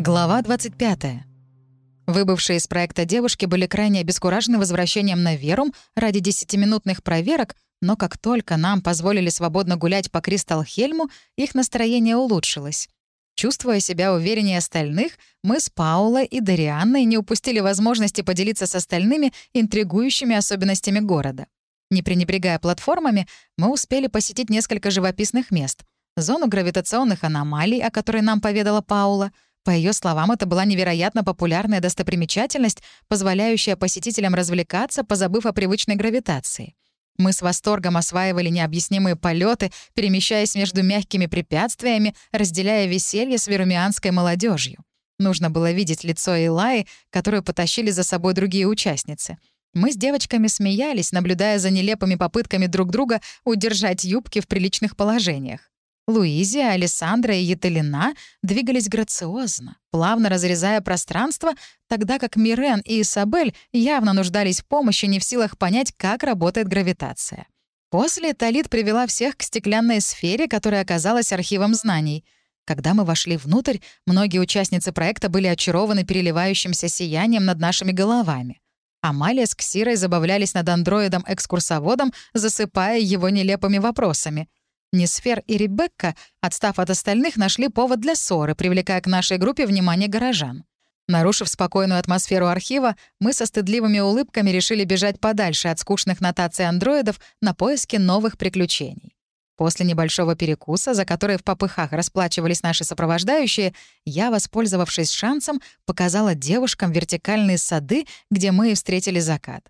Глава 25. Выбывшие из проекта девушки были крайне обескуражены возвращением на Верум ради десятиминутных проверок, но как только нам позволили свободно гулять по Кристалл-Хельму, их настроение улучшилось. Чувствуя себя увереннее остальных, мы с Паулой и Дарианной не упустили возможности поделиться с остальными интригующими особенностями города. Не пренебрегая платформами, мы успели посетить несколько живописных мест. Зону гравитационных аномалий, о которой нам поведала Паула — по ее словам, это была невероятно популярная достопримечательность, позволяющая посетителям развлекаться, позабыв о привычной гравитации. Мы с восторгом осваивали необъяснимые полеты, перемещаясь между мягкими препятствиями, разделяя веселье с верумианской молодежью. Нужно было видеть лицо Илаи, которую потащили за собой другие участницы. Мы с девочками смеялись, наблюдая за нелепыми попытками друг друга удержать юбки в приличных положениях. Луизия, Алессандра и Етелина двигались грациозно, плавно разрезая пространство, тогда как Мирен и Исабель явно нуждались в помощи, не в силах понять, как работает гравитация. После Талит привела всех к стеклянной сфере, которая оказалась архивом знаний. Когда мы вошли внутрь, многие участницы проекта были очарованы переливающимся сиянием над нашими головами. Амалия с Ксирой забавлялись над андроидом-экскурсоводом, засыпая его нелепыми вопросами — Несфер и Ребекка, отстав от остальных, нашли повод для ссоры, привлекая к нашей группе внимание горожан. Нарушив спокойную атмосферу архива, мы со стыдливыми улыбками решили бежать подальше от скучных нотаций андроидов на поиски новых приключений. После небольшого перекуса, за который в попыхах расплачивались наши сопровождающие, я, воспользовавшись шансом, показала девушкам вертикальные сады, где мы и встретили закат.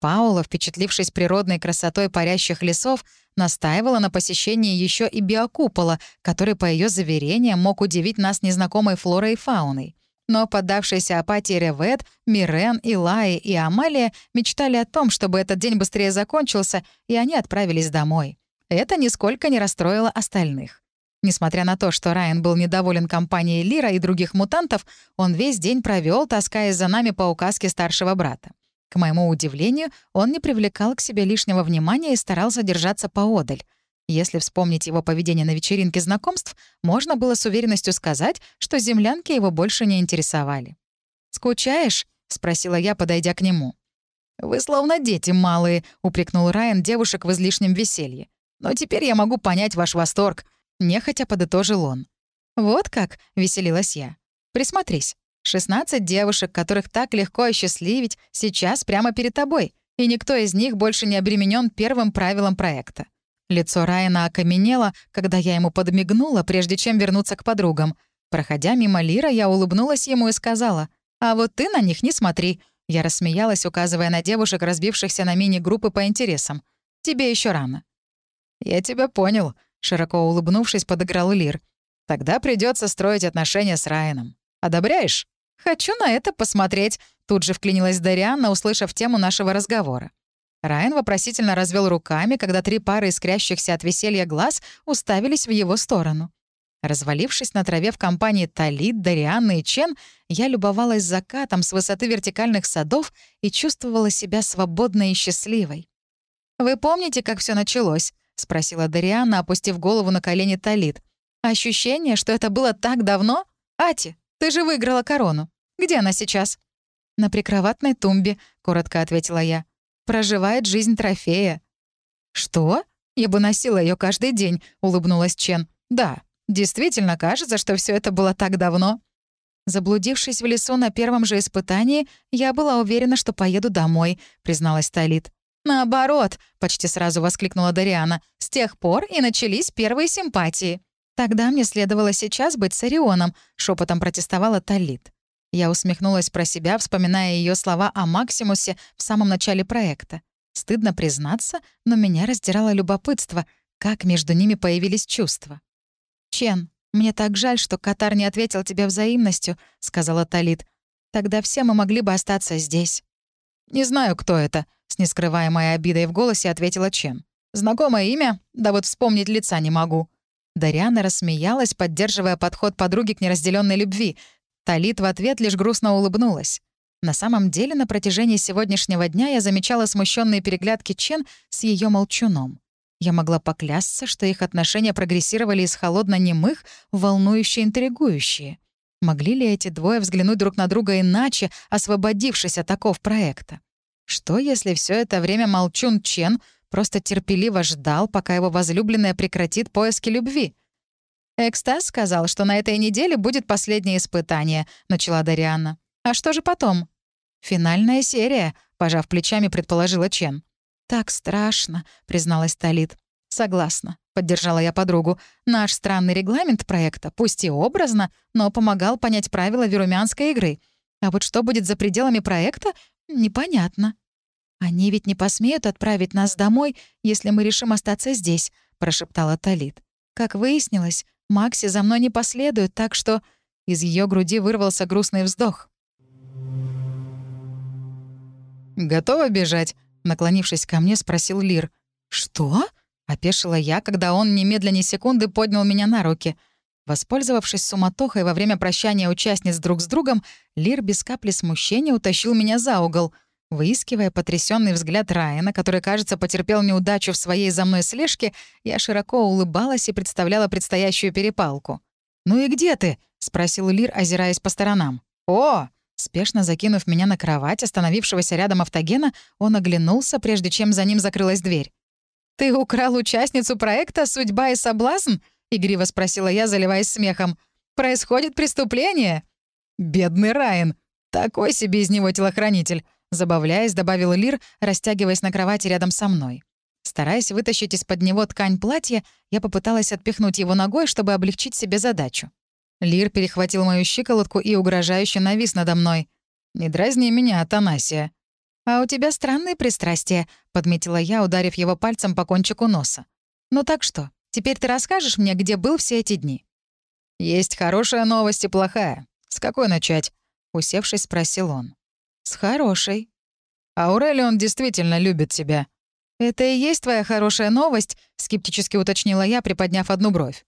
Паула, впечатлившись природной красотой парящих лесов, настаивала на посещении еще и биокупола, который, по ее заверениям, мог удивить нас незнакомой флорой и фауной. Но поддавшиеся апатии Ревет, Мирен, Илай и Амалия мечтали о том, чтобы этот день быстрее закончился, и они отправились домой. Это нисколько не расстроило остальных. Несмотря на то, что Райан был недоволен компанией Лира и других мутантов, он весь день провел, таскаясь за нами по указке старшего брата. К моему удивлению, он не привлекал к себе лишнего внимания и старался держаться поодаль. Если вспомнить его поведение на вечеринке знакомств, можно было с уверенностью сказать, что землянки его больше не интересовали. «Скучаешь?» — спросила я, подойдя к нему. «Вы словно дети малые», — упрекнул Райан девушек в излишнем веселье. «Но теперь я могу понять ваш восторг», — нехотя подытожил он. «Вот как?» — веселилась я. «Присмотрись. 16 девушек, которых так легко осчастливить, сейчас прямо перед тобой, и никто из них больше не обременен первым правилом проекта. Лицо Райана окаменело, когда я ему подмигнула, прежде чем вернуться к подругам. Проходя мимо Лира, я улыбнулась ему и сказала, «А вот ты на них не смотри». Я рассмеялась, указывая на девушек, разбившихся на мини-группы по интересам. «Тебе еще рано». «Я тебя понял», — широко улыбнувшись, подыграл Лир. «Тогда придется строить отношения с Райаном. Одобряешь?» «Хочу на это посмотреть», — тут же вклинилась Дарианна, услышав тему нашего разговора. Райан вопросительно развел руками, когда три пары искрящихся от веселья глаз уставились в его сторону. Развалившись на траве в компании Талит, Дарианны и Чен, я любовалась закатом с высоты вертикальных садов и чувствовала себя свободной и счастливой. «Вы помните, как все началось?» — спросила Дарианна, опустив голову на колени Талит. «Ощущение, что это было так давно? Ати, ты же выиграла корону. Где она сейчас?» «На прикроватной тумбе», — коротко ответила я. «Проживает жизнь трофея». «Что? Я бы носила ее каждый день», — улыбнулась Чен. «Да, действительно кажется, что все это было так давно». Заблудившись в лесу на первом же испытании, я была уверена, что поеду домой, призналась Талит. «Наоборот», — почти сразу воскликнула Дариана, «с тех пор и начались первые симпатии». «Тогда мне следовало сейчас быть с Орионом», — шепотом протестовала Талит. Я усмехнулась про себя, вспоминая ее слова о Максимусе в самом начале проекта. Стыдно признаться, но меня раздирало любопытство, как между ними появились чувства. «Чен, мне так жаль, что Катар не ответил тебе взаимностью», — сказала Талит. «Тогда все мы могли бы остаться здесь». «Не знаю, кто это», — с нескрываемой обидой в голосе ответила Чен. «Знакомое имя? Да вот вспомнить лица не могу». Дариана рассмеялась, поддерживая подход подруги к неразделенной любви. Талит в ответ лишь грустно улыбнулась. На самом деле, на протяжении сегодняшнего дня я замечала смущенные переглядки Чен с ее молчуном. Я могла поклясться, что их отношения прогрессировали из холодно-немых в волнующе интригующие. Могли ли эти двое взглянуть друг на друга иначе, освободившись от оков проекта? Что, если все это время Молчун Чен просто терпеливо ждал, пока его возлюбленная прекратит поиски любви? «Экстаз сказал, что на этой неделе будет последнее испытание», — начала Дариана. «А что же потом?» «Финальная серия», — пожав плечами, предположила Чен. «Так страшно», — призналась Талит. «Согласна», — поддержала я подругу. «Наш странный регламент проекта, пусть и образно, но помогал понять правила верумянской игры. А вот что будет за пределами проекта, непонятно». «Они ведь не посмеют отправить нас домой, если мы решим остаться здесь», — прошептала Талит. «Как выяснилось, Макси за мной не последует, так что...» Из ее груди вырвался грустный вздох. «Готова бежать?» — наклонившись ко мне, спросил Лир. «Что?» — опешила я, когда он немедленно секунды поднял меня на руки. Воспользовавшись суматохой во время прощания участниц друг с другом, Лир без капли смущения утащил меня за угол — Выискивая потрясенный взгляд Райана, который, кажется, потерпел неудачу в своей за мной слежке, я широко улыбалась и представляла предстоящую перепалку. «Ну и где ты?» — спросил Лир, озираясь по сторонам. «О!» Спешно закинув меня на кровать, остановившегося рядом автогена, он оглянулся, прежде чем за ним закрылась дверь. «Ты украл участницу проекта «Судьба и соблазн»?» — игриво спросила я, заливаясь смехом. «Происходит преступление?» «Бедный Райан! Такой себе из него телохранитель!» Забавляясь, добавил Лир, растягиваясь на кровати рядом со мной. Стараясь вытащить из-под него ткань платья, я попыталась отпихнуть его ногой, чтобы облегчить себе задачу. Лир перехватил мою щиколотку и угрожающе навис надо мной. «Не дразни меня, Атанасия». «А у тебя странные пристрастия», — подметила я, ударив его пальцем по кончику носа. «Ну так что, теперь ты расскажешь мне, где был все эти дни?» «Есть хорошая новость и плохая. С какой начать?» — усевшись, спросил он. «С хорошей». «Аурелион действительно любит тебя». «Это и есть твоя хорошая новость?» — скептически уточнила я, приподняв одну бровь.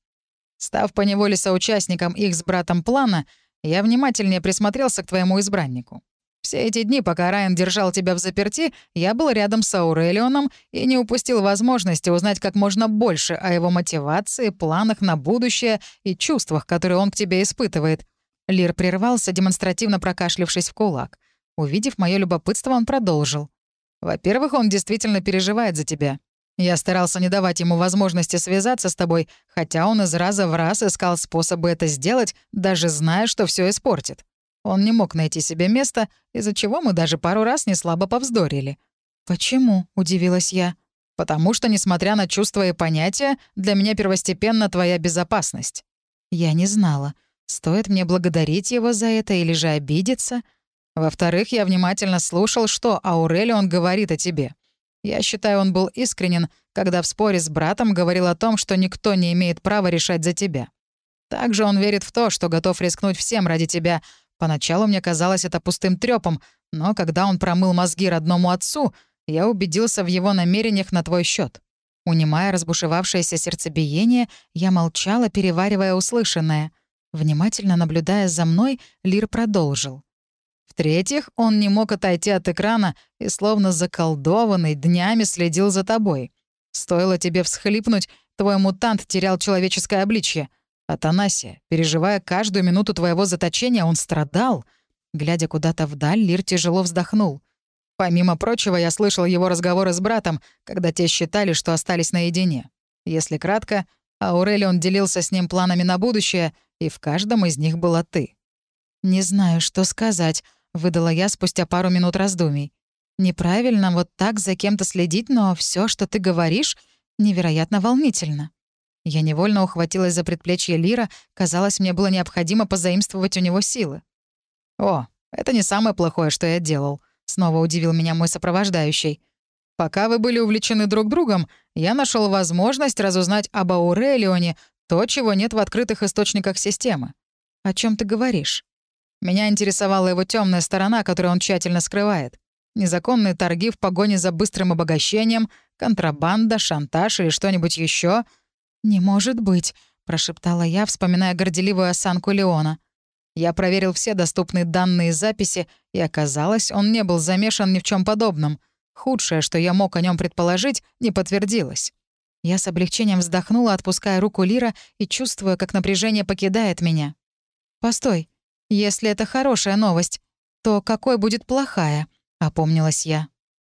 Став поневоле соучастником их с братом плана, я внимательнее присмотрелся к твоему избраннику. Все эти дни, пока Райан держал тебя в заперти, я был рядом с Аурелионом и не упустил возможности узнать как можно больше о его мотивации, планах на будущее и чувствах, которые он к тебе испытывает. Лир прервался, демонстративно прокашлившись в кулак. Увидев мое любопытство, он продолжил. «Во-первых, он действительно переживает за тебя. Я старался не давать ему возможности связаться с тобой, хотя он из раза в раз искал способы это сделать, даже зная, что все испортит. Он не мог найти себе места, из-за чего мы даже пару раз не слабо повздорили. «Почему?» — удивилась я. «Потому что, несмотря на чувства и понятия, для меня первостепенна твоя безопасность». Я не знала, стоит мне благодарить его за это или же обидеться — во-вторых, я внимательно слушал, что Аурелион говорит о тебе. Я считаю, он был искренен, когда в споре с братом говорил о том, что никто не имеет права решать за тебя. Также он верит в то, что готов рискнуть всем ради тебя. Поначалу мне казалось это пустым трёпом, но когда он промыл мозги родному отцу, я убедился в его намерениях на твой счет. Унимая разбушевавшееся сердцебиение, я молчала, переваривая услышанное. Внимательно наблюдая за мной, Лир продолжил. В-третьих, он не мог отойти от экрана и, словно заколдованный, днями следил за тобой. Стоило тебе всхлипнуть, твой мутант терял человеческое обличье. Атанасия, переживая каждую минуту твоего заточения, он страдал. Глядя куда-то вдаль, Лир тяжело вздохнул. Помимо прочего, я слышал его разговоры с братом, когда те считали, что остались наедине. Если кратко, Аурелион делился с ним планами на будущее, и в каждом из них была ты. «Не знаю, что сказать», — выдала я спустя пару минут раздумий. «Неправильно вот так за кем-то следить, но все, что ты говоришь, невероятно волнительно». Я невольно ухватилась за предплечье Лира, казалось, мне было необходимо позаимствовать у него силы. «О, это не самое плохое, что я делал», — снова удивил меня мой сопровождающий. «Пока вы были увлечены друг другом, я нашел возможность разузнать об Аурелионе то, чего нет в открытых источниках системы». «О чем ты говоришь?» Меня интересовала его темная сторона, которую он тщательно скрывает. Незаконные торги в погоне за быстрым обогащением, контрабанда, шантаж или что-нибудь еще. «Не может быть», — прошептала я, вспоминая горделивую осанку Леона. Я проверил все доступные данные записи, и оказалось, он не был замешан ни в чем подобном. Худшее, что я мог о нем предположить, не подтвердилось. Я с облегчением вздохнула, отпуская руку Лира и чувствуя, как напряжение покидает меня. «Постой, Если это хорошая новость, то какой будет плохая?» — опомнилась я.